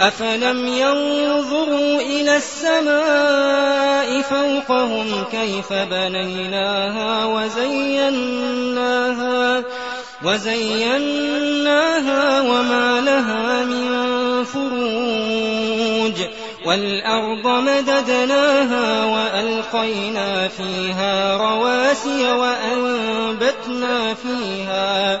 أفلم ينظروا إلى السماء فوقهم كيف بنيناها وزيناها وزيناها وما لها من فروج والأرض مددناها وألقينا فيها رواسي وأنبتنا فيها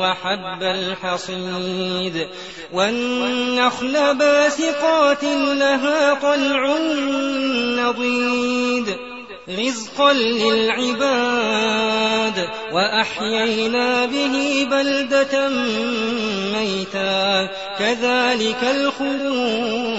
وحب الحصيد والنخل باسقات لها طلع نضيد رزقا للعباد وأحيينا به بلدة ميتا كذلك الخروج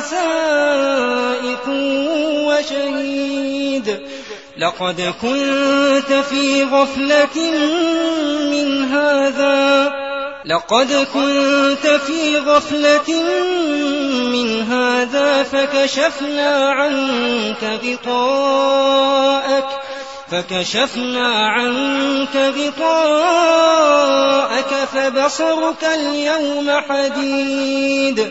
سائق وشهيد. لقد كنت في غفلة من هذا. لقد كنت في غفلة من هذا فكشفنا عنك غطاءك. فكشفنا عنك غطاءك فبصرك اليوم حديد.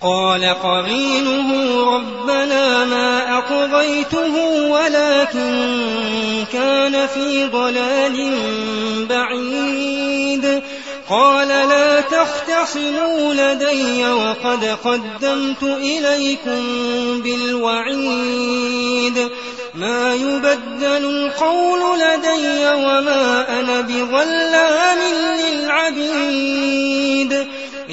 قال قرينه ربنا ما أقضيته ولكن كان في ضلال بعيد. قال لا تختصموا لدي وقد قدمت إليكم بالوعيد. ما يبدل القول لدي وما أنا بظلام للعبيد.